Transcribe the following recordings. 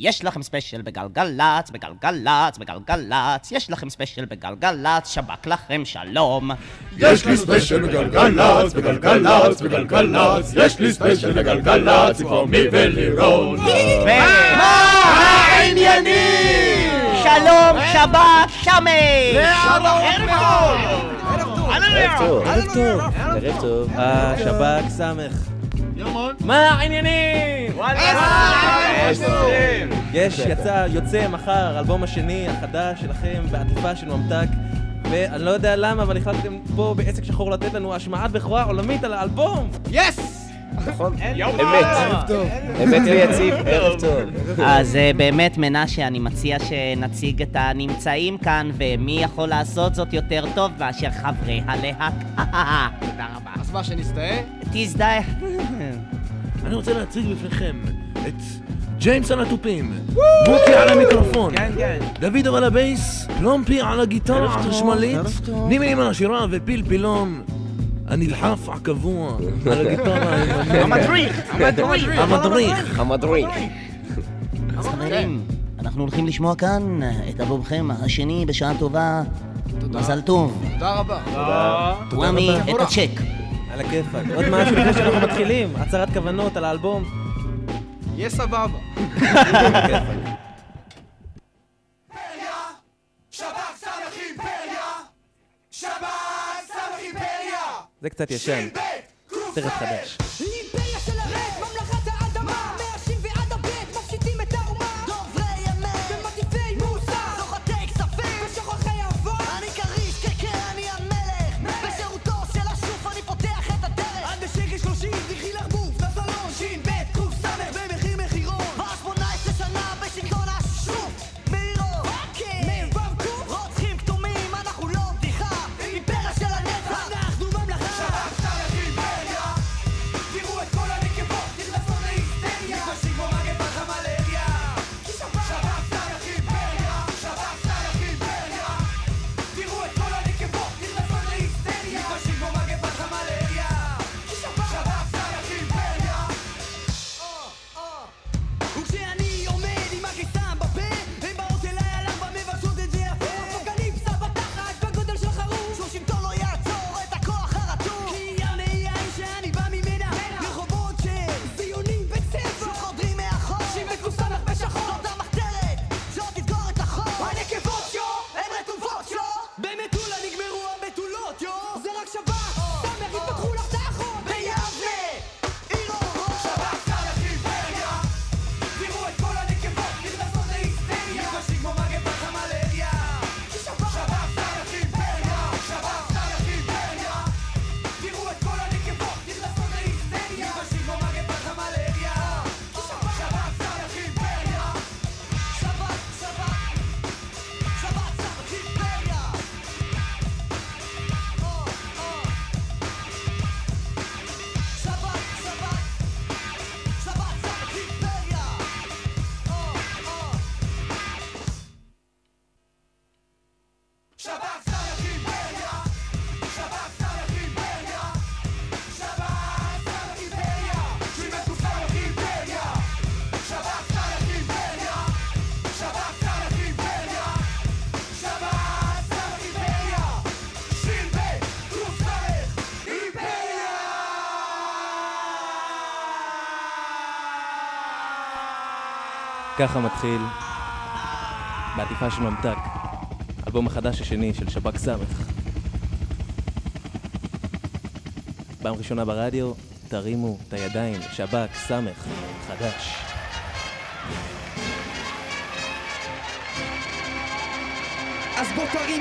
יש לכם special בגלגלצ, בגלגלצ, בגלגלצ, יש לכם special בגלגלצ, שב"ק לכם שלום. יש לי special בגלגלצ, בגלגלצ, בגלגלצ, יש לי special בגלגלצ, עם עמי ולירון. מה העניינים? שלום, שב"ק, שמי! ערב טוב, ערב טוב, ערב טוב. אה, שב"ק סמך. מה העניינים? יש, יצא, יוצא מחר, האלבום השני, החדש שלכם, בעטיפה של ממתק. ואני לא יודע למה, אבל החלטתם פה בעסק שחור לתת לנו השמעת בכורה עולמית על האלבום! יס! נכון. אמת. אמת ויציב, ערב טוב. אז אה, באמת, מנשה, אני מציע שנציג את הנמצאים כאן, ומי יכול לעשות זאת יותר טוב מאשר חברי הלהק. תודה רבה. אז מה, שנזדהה? תזדהה. אני רוצה להציג בפניכם את ג'יימס על התופים, בוקי על המיקרופון, כן, כן. דוד על הבייס, פלומפי על הגיטרה החשמלית, נימי נים על השירה ופלפילון הנדחף הקבוע על הגיטרה הימנית. המדריך! המדריך! המדריך. המדריך. אז חברים, אנחנו הולכים לשמוע כאן את אלבומכם השני בשעה טובה. מזל טוב. תודה רבה. וואמי, את הצ'ק. על הכיפאק. עוד משהו לפני שאנחנו מתחילים, הצהרת כוונות על האלבום. יהיה סבבה. זה קצת ישן. סרט חדש. ככה מתחיל בעטיפה של ממתק, אלבום החדש השני של שב"כ סמך. פעם ראשונה ברדיו, תרימו את הידיים, שב"כ סמך, חדש.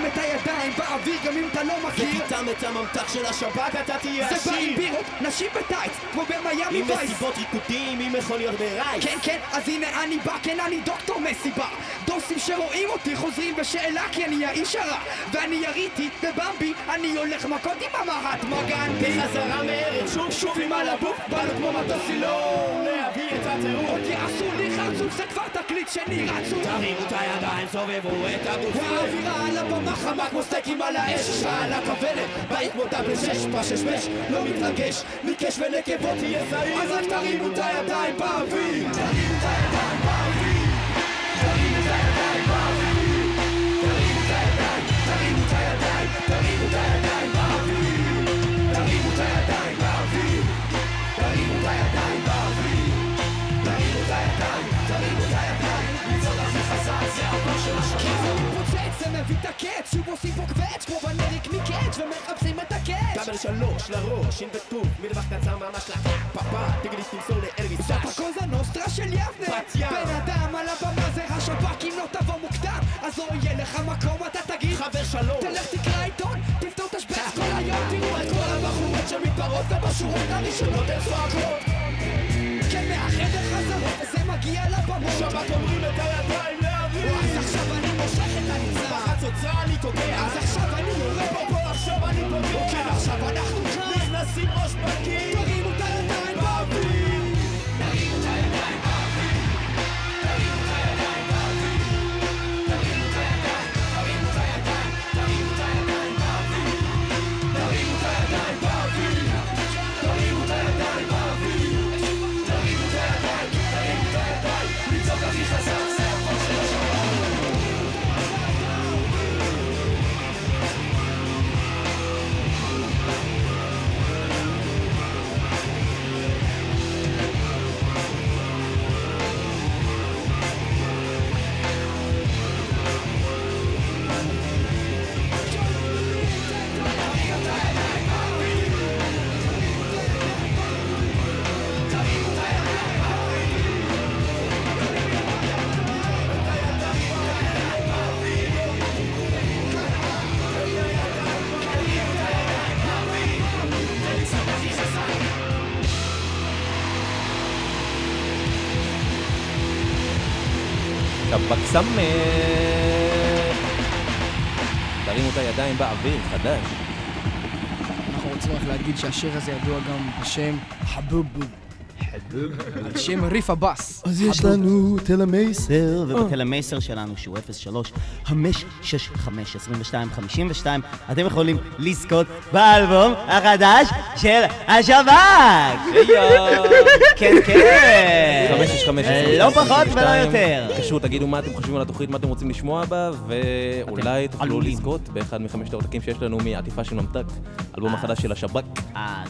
את הידיים באוויר גם אם אתה לא מכיר. ותטעם את הממתק של השב"כ אתה תהיה זה בא עם עשיר בירות, נשים בטייץ, כמו במיאמי עם וייס. מסיבות ריקודים, עם מכוניות ברייס כן כן, אז הנה אני בא, כן אני דוקטור מסיבה דוסים שרואים אותי חוזרים בשאלה כי אני האיש הרע ואני יריתי בבמבי, אני הולך מכות עם המהטמה גנדי בחזרה מארץ שוב שוב עם הלבוף באנו כמו מטוס סילון הטירוף עוד יעשו לי חצוף, זה כבר תקליט שני רצוף. תרימו את הידיים, סובבו את הגוף האווירה על הבמה חמה כמו סטייקים על האש על הכוונת, בית כמו דאבל שש בששבש לא מתרגש, מקש ונקבות תהיה זהיר. אז רק תרימו את הידיים באוויר להביא את הקץ, שוב עושים פה קווץ', כמו בנריק מקץ', ומחפשים את הקץ'. כבל שלוש לראש, שין וטוב, מרווח קצר ממש לך, פאפה, תגלי תמסור לארוויס דש. ספקוזה נוסטרה של יבנה, בת ים. בן אדם על הבמה זה השב"כ, אם לא תבוא מוקדם, אז לא יהיה לך מקום, אתה תגיד. חבר שלוש. תלך תקרא עיתון, תפתור תשבץ אה. כל היום, תראו את כל הבחורות שמתפרעות, ובשורות הראשונות הן צועקות. כן, מהחדר חזרות, וזה מגיע לבמות. שבת אומרים את הידיים להביא. אז עכשיו הנמצא בחצוצרה אני תוקע אז עכשיו אני יורה פה פה עכשיו אני פוגע כן עכשיו אנחנו כאן נכנסים ראש בקיר שב"כ סמך. תרימו את הידיים באוויר, חדש. אנחנו רוצים רק להגיד שהשיר הזה ידוע גם בשם חבובו. על שם ריף עבאס. אז יש לנו תל המייסר, ובתל המייסר שלנו שהוא 03 565 22 52 אתם יכולים לזכות באלבום החדש של השב"כ! כן, כן! 565. לא פחות ולא יותר. תתקשרו, תגידו מה אתם חושבים על התוכנית, מה אתם רוצים לשמוע בה, ואולי תוכלו. לזכות באחד מחמשת העותקים שיש לנו מעטיפה של ממתק, אלבום החדש של השב"כ. אז,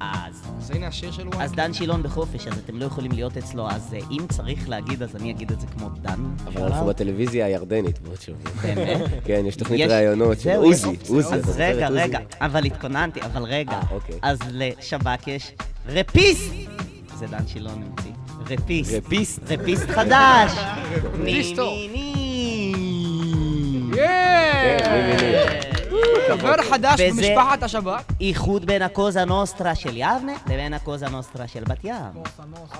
אז. אז הנה השיר של וואן. אז דן שילון בחופש, אז אתם לא יכולים להיות אצלו, אז אה, אם צריך להגיד, אז אני אגיד את זה כמו דן. אבל אנחנו בטלוויזיה הירדנית בעוד שבוע. באמת? כן, יש תוכנית ראיונות של עוזי, עוזי. אז רגע? רגע, אבל התכוננתי, אבל רגע. אה, אוקיי. אז לשב"כ יש רפיסט! זה דן שילון המציא. רפיסט. רפיסט. רפיסט חדש! ני רפיסטו. ני ני. כן, מי, מי, מי. חבר חדש במשפחת השב"כ. איחוד בין הקוזה נוסטרה של יבנה לבין הקוזה נוסטרה של בת ים.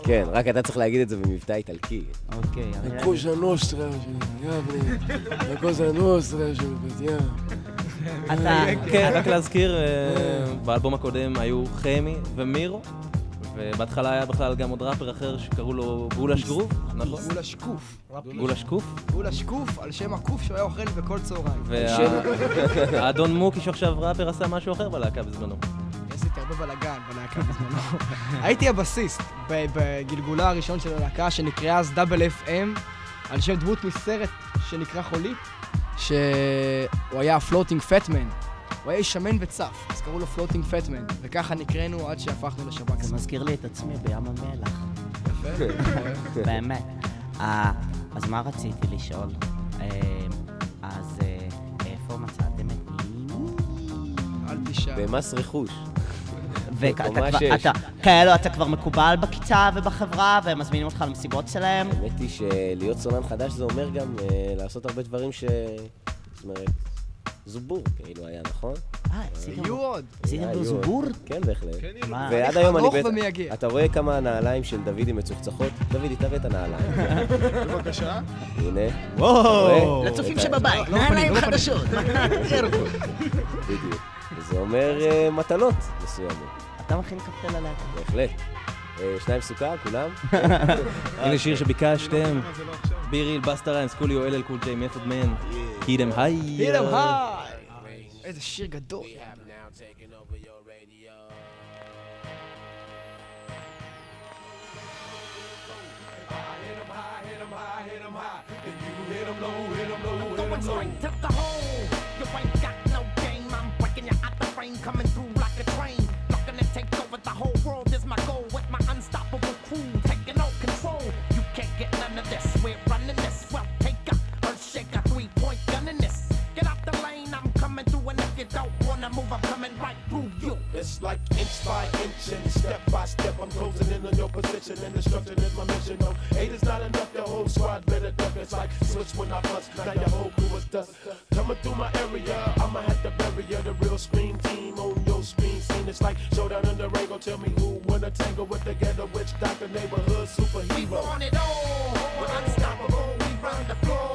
כן, רק אתה צריך להגיד את זה במבטא איטלקי. אוקיי, הקוזה נוסטרה של יבנה, הקוזה נוסטרה של בת ים. אתה... כן, רק להזכיר, אה, באלבום הקודם היו חמי ומירו, ובהתחלה היה בכלל גם עוד ראפר אחר שקראו לו גולה שגרוב, נכון? גולה שקוף. גולה שקוף, גולה שקוף על שם הקוף שהוא היה אוכל בכל צהריים. והאדון מוקי שעכשיו ראפר עשה משהו אחר בלהקה בזמנו. עשיתי הרבה בלאגן בלהקה בזמנו. הייתי הבסיסט ב- בגלגולה הראשון של הלהקה שנקראה אז דאבל FM על שם דמות מסרט שנקרא חולית שהוא היה floating fat man. הוא היה שמן וצף, אז קראו לו floating fat man וככה נקראנו עד שהפכנו לשב"ק. זה מזכיר לי את עצמי בים המלח. באמת. אה, אז מה רציתי לשאול? אה, אז אה, איפה מצאתם את נימי? אל תשאל. במס רכוש. ואתה בקומה כבר, שש. אתה, כאלו, אתה כבר מקובל בכיתה ובחברה, והם מזמינים אותך למסיבות שלהם? האמת היא שלהיות סולן חדש זה אומר גם לעשות הרבה דברים ש... זאת אומרת, זובור כאילו היה, נכון? אה, עשיתם יהיו עוד. עשיתם לו היו. זובור? כן, בהחלט. מה? ועד היום אני. ומייגע. אתה רואה כמה הנעליים של דודי מצוחצחות? דודי, תראה את הנעליים. בבקשה. הנה. וואו! לצופים שבבית, לא לא מפנים. חדשות. בדיוק. זה אומר אה, מטלות מסוימות, אתה מכין קפה ללהקה. בהחלט. אה, שניים סוכר, כולם? הנה שיר שביקשתם, ביריל, בסטה ריינס, קוליו, אל אל קול ג'יי, מפוד מן, קידם היי. הילם היי! איזה שיר גדול. Going straight to the hole. You ain't got no game. I'm breaking you out the frame, coming through like a train. the whole world is my goal. With my unstoppable crew by inch and step by step. I'm closing in on your position and destruction is my mission. No, eight is not enough. The whole squad better duck. It's like switch when I bust. Now your whole crew is dust. Coming through my area, I'ma have to bury ya. The real screen team on your screen scene. It's like showdown in the ring. Go tell me who wanna tangle with the ghetto witch doctor neighborhood superhero. on it all. We're unstoppable. We run the floor.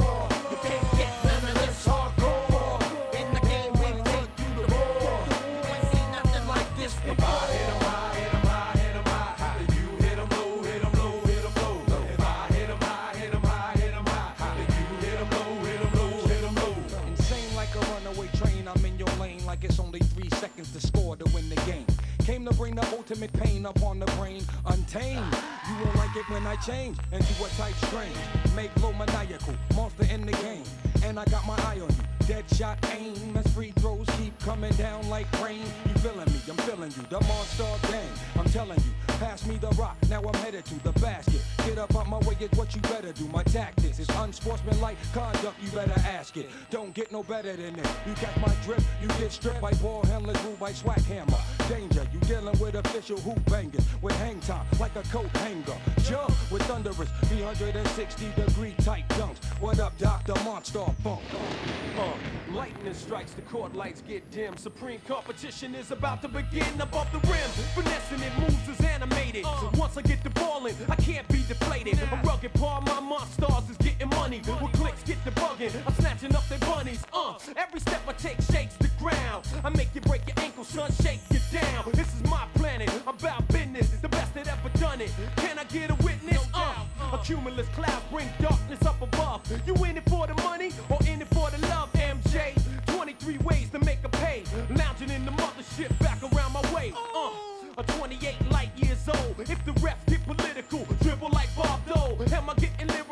Change into a type strange. Make low maniacal, monster in the game. And I got my eye on you, dead shot aim. As free throws keep coming down like rain. You feeling me, I'm feeling you, the monster gang. I'm telling you, pass me the rock, now I'm headed to the basket. Get up out my way, it's what you better do. My tactics is unsportsmanlike conduct, you better ask it. Don't get no better than this. You catch my drip, you get stripped by ball handlers, ruled by swag hammer. Danger, you dealing with official hoop bangers with hang time like a coat hanger. Jump with thunderous 360 degree tight dunks. What up, Dr. Monster Funk? Uh, lightning strikes, the court lights get dim. Supreme competition is about to begin above the rim. Finessing it moves is animated. Once I get the ball in, I can't be deflated. A rugged part, my monsters is getting money. With clicks, get the bugging. I'm snatching up their bunnies. Uh, every step I take shakes the ground. I make you break your ankle, son, shake you down. This is my planet. I'm about business, the best that ever done it. Can I get a witness? Uh, a cumulus cloud bring darkness up above. You in it for the money or in it for the love, MJ? 23 ways to make a pay. Lounging in the mothership back around my way. Uh, a 28 light years old. If the refs get political, dribble like Bob Dole. Am I getting lyrical?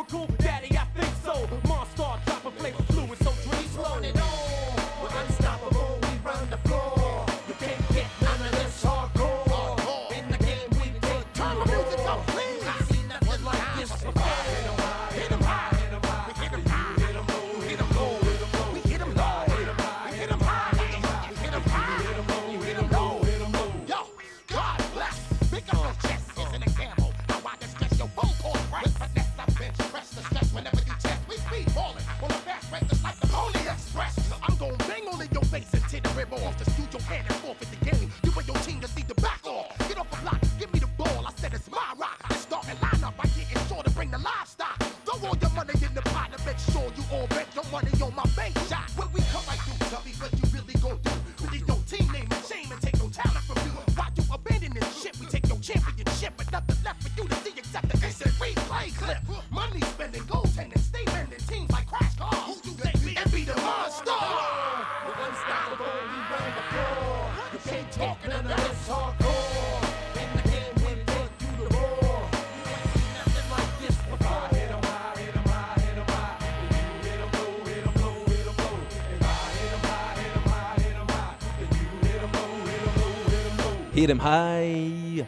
Hit 'em high.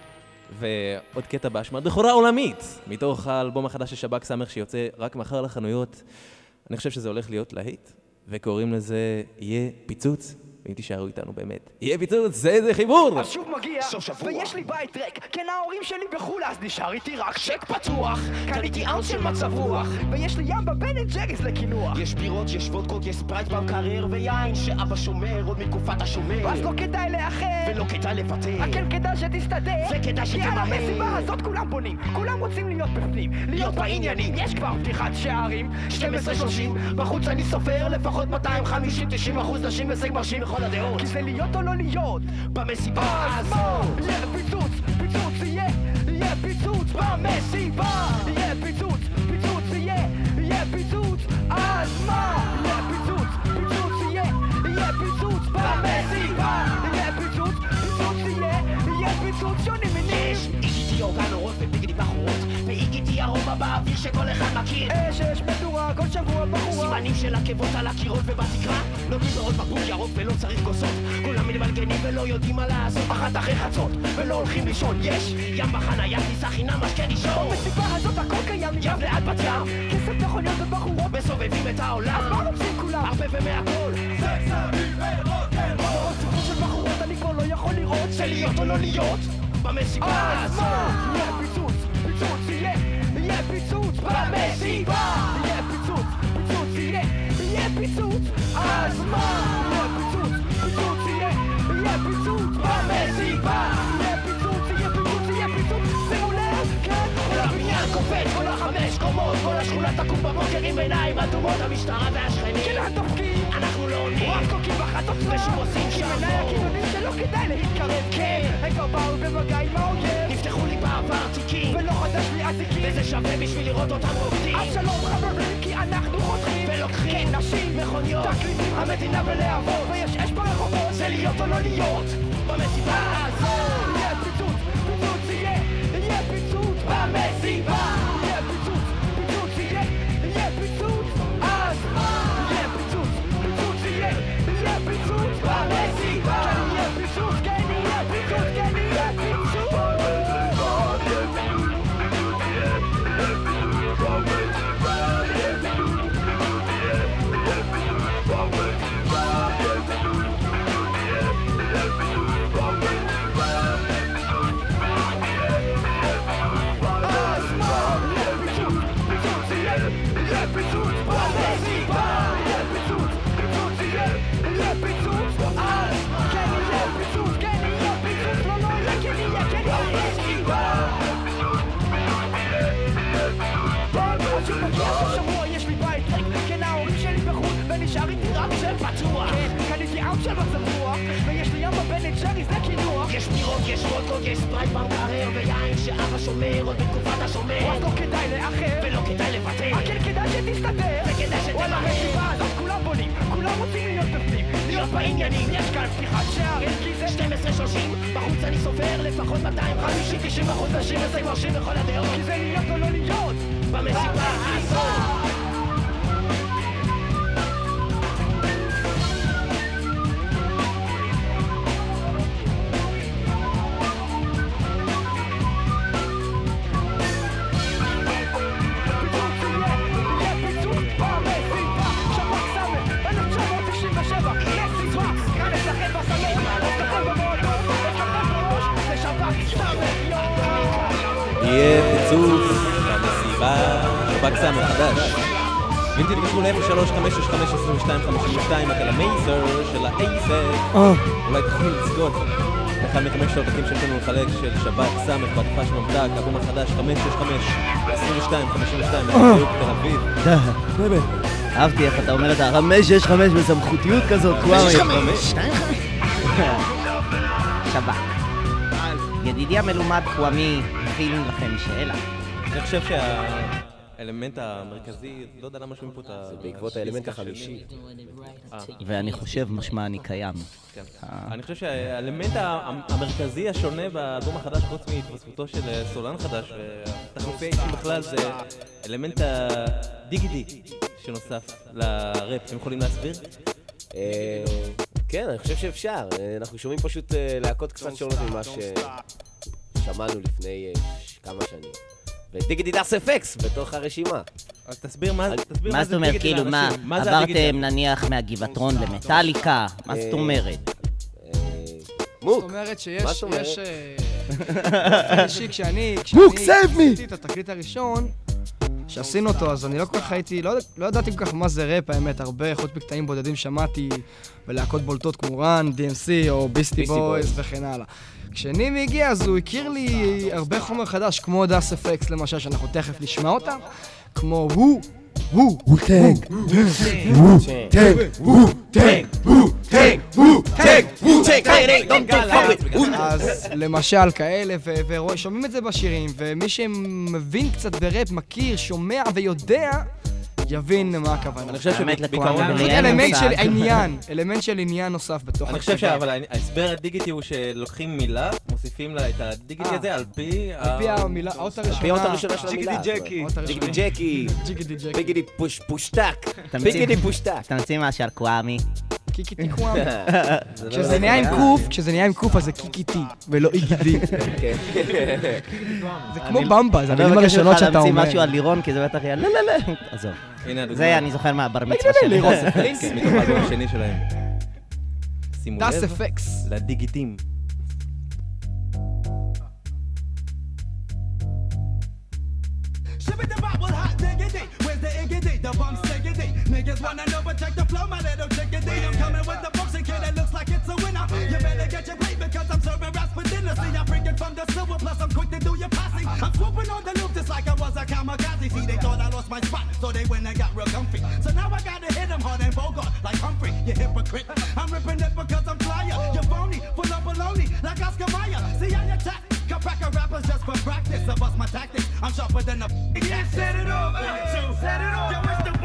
ועוד קטע בהשמעת בכורה עולמית, מתוך האלבום החדש של שב"ק סמך שיוצא רק מחר לחנויות. אני חושב שזה הולך להיות להיט, וקוראים לזה יהיה פיצוץ, ואם תישארו איתנו באמת, יהיה פיצוץ, זה איזה חיבור! אז שוב מגיע, ויש לי בית ריק כן ההורים שלי בחו"ל אז נשאר איתי רק צ'ק פתוח. קניתי אאוט של מצב רוח ויש לי ים ב Ben and Jerry's לקינוח. יש בירות, יש וודקות, יש ספרייט במקרר ויין שאבא שומר עוד מתקופת השומר. ואז לא כדאי לאחר ולא כדאי לוותר כן כדאי שתסתדר. וכדאי כי על. המסיבה הזאת כולם בונים כולם רוצים להיות בפנים להיות בעניינים. יש כבר פתיחת שערים 12-30 בחוץ אני סופר לפחות 250-90 אחוז נשים הישג מרשים לכל הדעות. כי זה להיות או לא להיות במסיבה מה? יהיה פיצוץ, פיצוץ יהיה, יהיה פיצוץ במסיבה. יהיה פיצוץ, פיצוץ יהיה, יהיה פיצוץ. אז מה? יהיה פיצוץ, פיצוץ יהיה, יהיה פיצוץ במסיבה. יהיה פיצוץ, פיצוץ יהיה, יהיה פיצוץ שונים מינים יש איגיטי אורגן אורות וביגדי בחורות ואיגיטי ארומה באוויר שכל אחד מכיר. אש אש כל שבוע בחורה. סימנים של עקבות על הקירות ובתקרה. נותנים בעוד בקבוק ירוק ולא צריך כוסות. כולם מתבלגנים ולא יודעים מה לעשות. אחת אחרי חצות ולא הולכים לישון. יש ים בחנייה טיסה חינם משקה לישון? במסיבה הזאת הכל קיים. ים ליד בת ים כסף מכוניות ובחורות. מסובבים את העולם. אז מה רוצים כולם? הרבה ומהכל. בראש סיפור של בחורות אני כבר לא יכול לראות. זה להיות או לא להיות במסיבה אז הזאת. מה? יהיה פיצוץ, פיצוץ יהיה, יהיה פיצוץ במסיבה יהיה פיצוץ אז מה? יהיה פיצוץ, פיצוץ יהיה, קופץ, כל החמש קומות כל השכונה תקום בבוקר עם עיניים אדומות המשטרה והשכנים. כן התפקיד אנחנו לא עונים. רק קוקים בחטות ושוב עושים עם שם. עיניי הכיוונים שלא כדאי להתקרב. כן, הם כבר באו במגע עם האויב. נפתחו לי בעבר תיקים. ולא חדש לי אזיקים וזה שווה בשביל לראות אותם רוקדים אז שלום חברים כי אנחנו חותכים ולוקחים כן, נשים, מכוניות. תקליטים, המדינה ולהבות. ויש אש ברחובות. זה להיות או לא להיות במסיבה הזאת זה קינוח יש בירות, יש וודקות, יש ספרייט במקרר ויין שאבא שומר עוד בתקופת השומר. אז לא כדאי לאחר. ולא כדאי לוותר. אה, כן, כדאי שתסתדר. וכדאי שתמהר. וואלה מסיבה אז כולם בונים כולם רוצים להיות בפנים. להיות בעניינים יש כאן פתיחת שערים כי זה. 12-30 בחוץ אני סופר לפחות 250-90 אחוז נשים וזה מרשים בכל הדעות. כי זה להיות או לא להיות. במסיבה הזאת פיצוץ במסיבה שב"כ סם החדש. ואם תתקשרו ל-03-565-2252 אתם המייזר של האייסר, אולי תוכלו לזכות באחד מחמש העותקים שיש לנו לחלק של שב"כ סם בהתקפה של ממתק, האלבום החדש 565-2252 בדיוק תל אביב. אהבתי איך אתה אומר את החמש, שש, חמש בסמכותיות כזאת, וואו. שב"כ. ידידי המלומד קוואמי, מכין לכם שאלה. אני חושב שהאלמנט המרכזי, לא יודע למה שומעים פה את ה... זה בעקבות האלמנט החמישי. ואני חושב משמע אני קיים. כן. אני חושב שהאלמנט המרכזי השונה באלבום החדש, חוץ מהתווספותו של אה, סולן חדש ותחלופי האישים בכלל, זה אלמנט הדיגידי שנוסף לראפ. אתם יכולים להסביר? אה, כן, אני חושב שאפשר. אה, אנחנו שומעים פשוט אה, להקות קצת שונות ממה ששמענו לפני אה, כמה שנים. ודיגיטי דאס אפקס בתוך הרשימה. אז תסביר מה תסביר מה זה זאת אומרת, כאילו, מה. מה? עברתם נניח מהגבעתרון למטאליקה? מה זאת אה, אומרת? מוק. זאת אומרת מה שיש, זאת אומרת? יש... אה, אישי, כשאני, מוק, כשאני save me! עשיתי את התקליט הראשון, שעשינו אותו, אז אני לא כל כך הייתי, לא, לא ידעתי כל כך מה זה ראפ, האמת, הרבה, חוץ מקטעים בודדים שמעתי בלהקות בולטות כמו Run DMC או Beastie Boys. וכן הלאה. כשנימי הגיע, אז הוא הכיר לי הרבה חומר חדש, כמו Das EFX למשל, שאנחנו תכף נשמע אותם, כמו הוא, Wu, Wu-Tang, Tang, Wu-Tang, Wu-Tang, Wu-Tang, Wu-Tang, אז למשל כאלה, ושומעים את זה בשירים, ומי שמבין קצת בראפ, מכיר, שומע ויודע, יבין מה הכוונה. אני חושב שבעיקרון... אלמנט. של עניין, אלמנט של עניין נוסף בתוך אני חושב. אבל ההסבר הדיגיטי הוא שלוקחים מילה, מוסיפים לה את הדיגיטי אה. הזה על פי... על פי המילה, האות הראשונה. על פי האות הראשונה של המילה. ג'קי. האות הראשונה. ג'יגידי ג'קי. ג'יגידי ג'קי. ביגידי פוש פושטק. ביגידי פושטק. תמציא משהו על קוואמי. קיקי טיקוואם. לא כשזה נהיה עם קוף, כשזה נהיה עם קוף אז זה קיקי טי, ולא איגידי. כן. זה כמו במבה, זה אני המילים לא מבקש הראשונות ממך שאתה להמציא אומר. משהו על לירון, כי זה בטח יהיה לא לא לא. עזוב. זה אני זוכר מהבר מצווה שלי. לירון. כן, מתוך האלבום השני שלהם. שימו לב, אפקס. לדיגיטים. Iggity? The bum stiggity. Niggas wanna know, but check the flow, my little chickadee. I'm coming with the boxing kid that looks like it's a winner. You better get your plate because I'm serving raps for dinner. See, I'm freaking from the silver, plus I'm quick to do your posse. I'm swooping on the loop just like I was a kamikaze. See, they thought I lost my spot, so they went and got real comfy. So now I gotta hit them hard and Bogart like Humphrey, you hypocrite. I'm ripping it because tactics. I'm sharper than a yeah, set it off. Set it off. Yo, it's the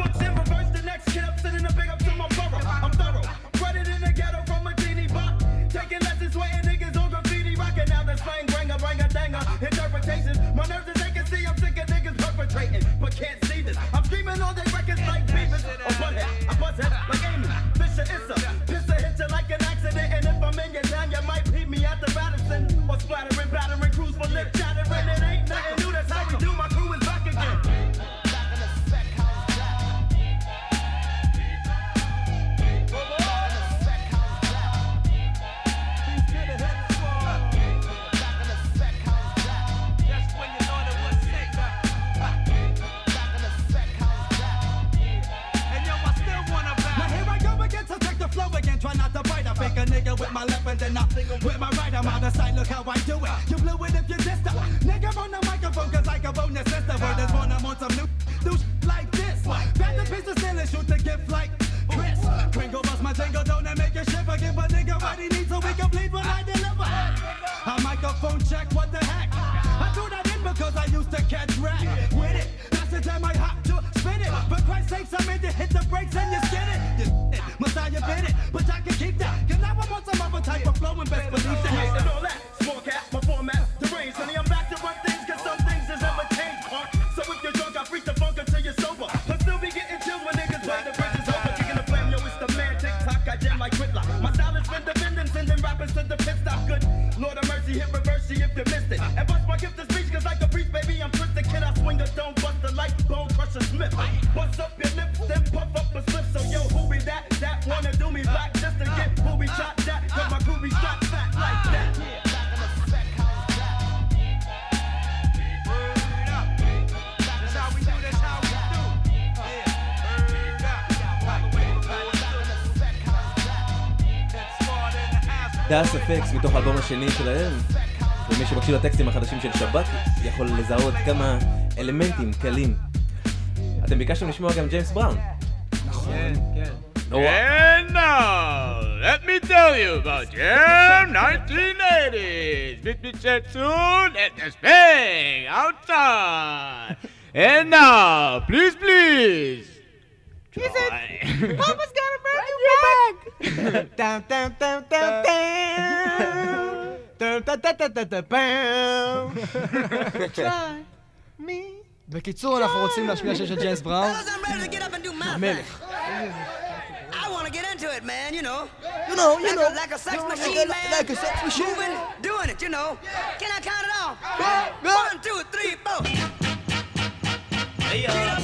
אפקס מתוך האלבום השני שלהם, ומי שמקשיב לטקסטים החדשים של שב"כ יכול לזהות כמה אלמנטים קלים. אתם ביקשתם לשמוע גם ג'יימס בראון. כן, כן. And now, let me tell you about Jam 1980s. Meet me chat soon at the Spang outside. and now, please, please. He said, Papa's got a brand new bag. Down, down, down, down, down. Down, down, down, down, down, down, bam. Try me. בקיצור, אנחנו רוצים להשמיע שיר של ג'יימס בראון. Fellas, I'm ready to get up and do my המלך. I want to get into it, man, you know. You know, you like know. A, like a sex You know, machine, like a- man. like a sex machine. Moving, doing it, you know. Can I count it off? One, two, three, four. Get up,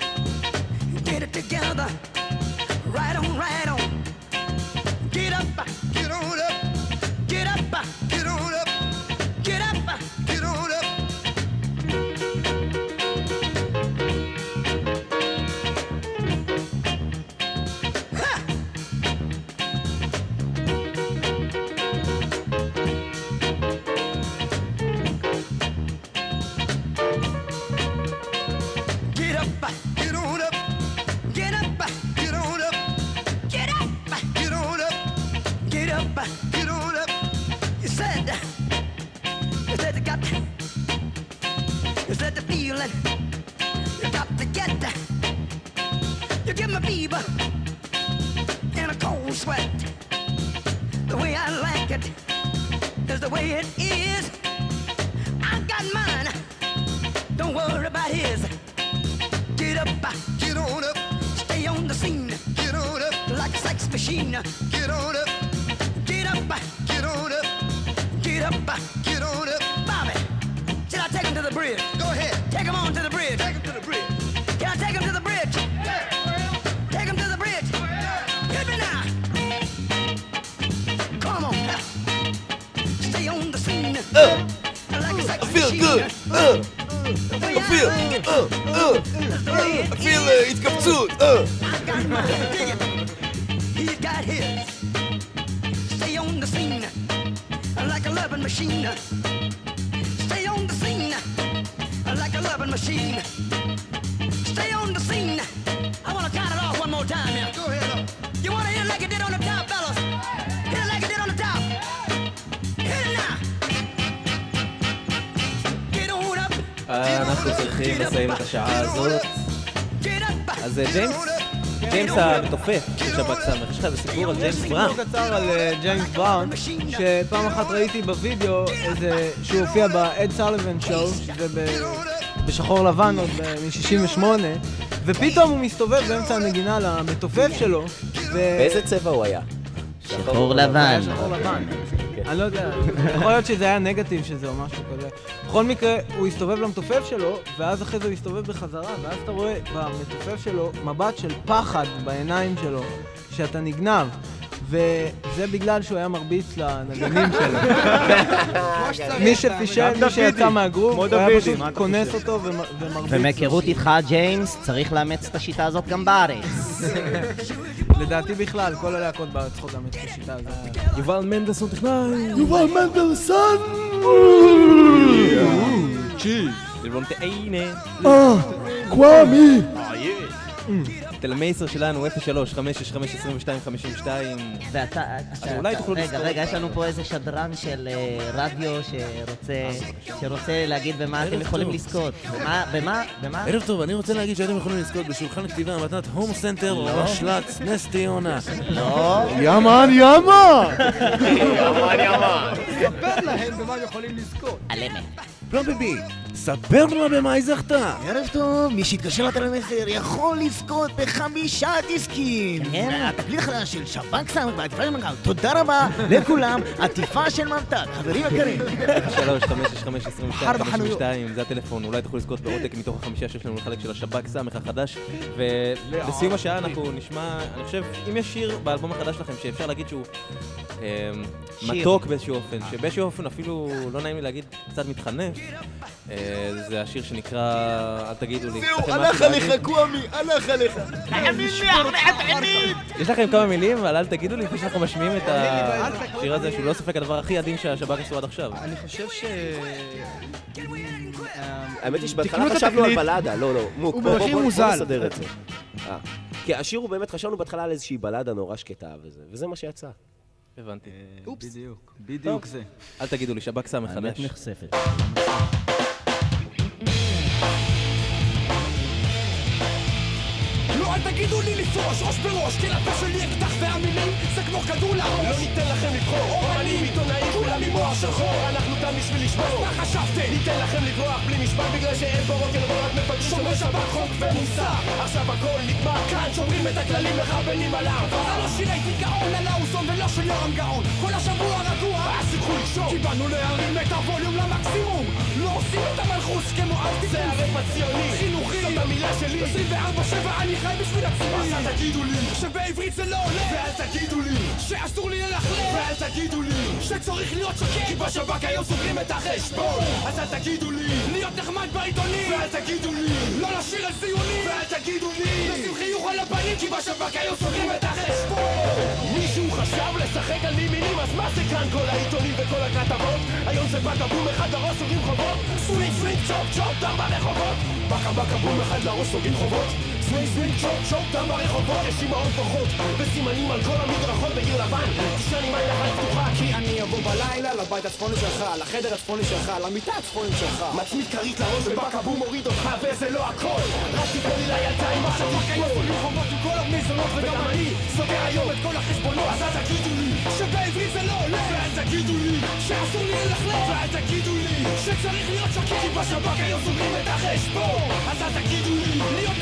Together. Right on, right on. sex machine. Get on up, get up, get on up, get up, get on up. Bobby, should I take him to the bridge? Go ahead. Take him on to the bridge. Take him to the bridge. Can I take him to the bridge? Yeah. Take him to the bridge. Yeah. Hit me now. Come on. Stay on the scene. Uh. Like uh, I feel machine. good. Uh. I feel, uh, uh, uh, I feel uh, uh. uh it's come soon. Uh. I got my machine. Stay on the scene like a loving machine. Stay on the scene. I want to count it off one more time here. Go ahead. You want to hit it like it did on the top, fellas? Hit it like it did on the top. Hit it now. Get on up. אנחנו צריכים לסיים את השעה הזאת. אז אה, ג'יימס, ג'יימס המתופף של שב"ק סמך, יש לך איזה סיפור על ג'יימס בראון? סיפור קצר על אה, ג'יימס בראון, שפעם אחת ראיתי בווידאו איזה, שהוא הופיע ב Ed Sullivan Show, שזה בשחור לבן עוד מ-68, ופתאום הוא מסתובב באמצע הנגינה למתופף שלו. באיזה צבע הוא היה? שחור לבן. אני לא יודע, יכול להיות שזה היה נגטיב שזה או משהו כזה. בכל מקרה, הוא הסתובב למתופף שלו, ואז אחרי זה הוא הסתובב בחזרה, ואז אתה רואה במתופף שלו מבט של פחד בעיניים שלו, שאתה נגנב. וזה בגלל שהוא היה מרביץ לנגנים שלו. מי שפישל, מי שיצא מהגרוב, הוא היה פשוט כונס אותו ומ- ומרביץ. ומהיכרות איתך, ג'יימס, צריך לאמץ את השיטה הזאת גם בארץ. לדעתי בכלל, כל הלהקות בארץ צריכות לאמץ את השיטה הזאת. יובל מנדלסון טכנאי. יובל מנדלסון! לירון תאינה. אה, קוואמי! תלמייסר שלנו 03-565-2252. ואתה... אז אולי תוכלו רגע, לזכור. רגע, יש לנו פה איזה שדרן של אה, רדיו שרוצה שרוצה להגיד במה אתם יכולים. לזכות. במה? במה? ערב טוב, אני רוצה להגיד שאתם יכולים לזכות בשולחן כתיבה מתנת הום סנטר לא. רשל"צ נס ציונה. לא. ימן ימן! ימן ימן. ספר להם במה יכולים לזכות. על אמת. פלום ביבי, ספר לנו במה זכת. ערב טוב, מי שיתקשר לטלמסר יכול לזכות בחמישה דיסקים. כן. התקליט החדש של שב"כ סמך והעטיפה של מנכ"ל. תודה רבה לכולם, עטיפה של ממתק. חברים יקרים. 3-565-2252, זה הטלפון, אולי תוכלו לזכות בעותק מתוך החמישה שיש לנו לחלק של השב"כ סמך החדש. ולסיום השעה אנחנו נשמע, אני חושב, אם יש שיר באלבום החדש שלכם שאפשר להגיד שהוא אמ. מתוק באיזשהו אופן, שבאיזשהו אופן אפילו, לא נעים לי להגיד, קצת מתחנף, אה, זה השיר שנקרא אל תגידו לי. זהו, הלך עליך? קוואמי, הלך עליך. יש לכם כמה מילים, אבל אל תגידו לי לפני שאנחנו משמיעים את השיר הזה, שהוא לא ספק הדבר הכי עדין שהשב"כ עשו עד עכשיו. אני חושב ש... האמת היא שבהתחלה חשבנו על. בלדה, לא, לא, מוק, הוא בוא, בוא, במחיר בוא, בוא מוזל. נסדר את זה. אה. כי השיר הוא באמת, חשבנו בהתחלה על איזושהי בלדה נורא שקטה וזה, וזה מה שיצא. הבנתי. אופס. בדיוק, בדיוק זה. אל תגידו לי, שב"כ סם האמת מחדש. נחשפת. תגידו לי לפרוש, ראש בראש, כי לפה שלי אקדח והמילים זה כמו כדור לראש. לא ניתן לכם לבחור, אומנים, עיתונאים, כולם עם מוח שחור, אנחנו כאן בשביל לשבור. מה חשבתם? ניתן לכם לברוח בלי משפט בגלל שאין פה רוקנרול, רק מפגשים שומרי שבת, חוק ומוסר. עכשיו הכל נגמר כאן, שומרים את הכללים, מכוונים על העבר. לא שירי דיכאון על האוזון ולא של יורם גאון. כל השבוע רגוע, ואז תלכו לישון. כי באנו להרים את הווליום למקסימום. לא עושים את המלכוס כמו אלטיפוס. זה הראפ הציוני, חינוכי, זאת המילה שלי. 24-7 אני חי בשביל עצמי. אז אל תגידו לי שבעברית זה לא עולה. ואל תגידו לי שאסור לי ללכלך. ואל תגידו לי שצריך להיות שקט. כי בשב"כ היום סוגרים את החשבון. אז אל תגידו לי להיות נחמד בעיתונים. ואל תגידו לי לא לשיר על ציונים. ואל תגידו לי לשים חיוך על הפנים. כי בשב"כ היום סוגרים את החשבון. חשב לשחק על מימינים, אז מה זה כאן כל העיתונים וכל הכתבות? היום זה בקה בום אחד לראש סוגרים חובות. סווינג סווינג צ'ופ צ'ופ דם ברחובות. בקה בקה בום אחד לראש סוגרים חובות. סווינג סווינג צ'וק צ'וק דם ברחובות יש אמהות בוכות וסימנים על כל המדרכות בעיר לבן. תישן עם עין אחת פתוחה כי אני אבוא בלילה לבית הצפוני שלך, לחדר הצפוני שלך, למיטה הצפונית שלך. מצמיד כרית לראש ובקבום מוריד אותך וזה לא הכל. רק תיתן לי לילדה עם מה שתסבול חובות עם כל המזונות וגם אני סוגר היום את כל החשבונות. אז אל תגידו לי שבעברית זה לא עולה ואל תגידו לי שאסור לי ללכלך. ואל תגידו לי שצריך להיות שקט כי בשב"כ היום סוגרים את החשבון. אז אל תגידו לי להיות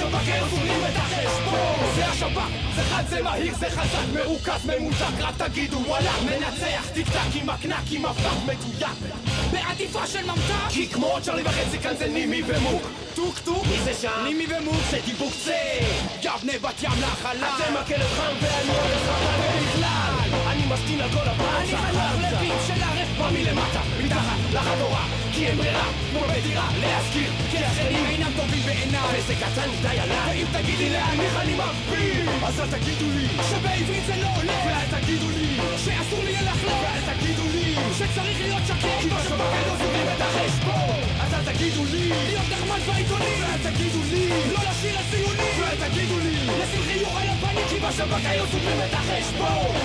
הפנים כי בשב"כ היום סוגרים את החשבון. זה השב"כ זה חד זה מהיר זה חזק מרוכז ממותק רק תגידו וואלה מנצח. טיק טק עם הקנק עם הפך מדויק. בעטיפה של ממתק. כי כמו צ'רלי וחצי כאן זה נימי ומוק טוק טוק. מי זה שם? נימי ומוק זה דיבוק צה יבנה בת ים לחלל אתם הכלב חם ואני הולך חם ובכלל אני משתין על כל הפעם אני חנוך לפיד של הרף בא מלמטה, מתחת לחגורה כי אין ברירה, כמו בדירה, להזכיר כי השכנים אינם טובים בעיניי. וזה קטן מדי עליי. ואם תגידי להניח אני מגביל אז אל תגידו לי שבעברית זה לא עולה. ואל תגידו לי שאסור לי ללכלך ואל תגידו לי שצריך להיות שקט. כי בשב"כ לא סוגרים את החשבון. אז אל תגידו לי להיות נחמד בעיתונים. ואל תגידו לי לא לשיר על ציונים ואל תגידו לי לשים חיוך על הפנים. כי בשב"כ היו סוגרים את החשבון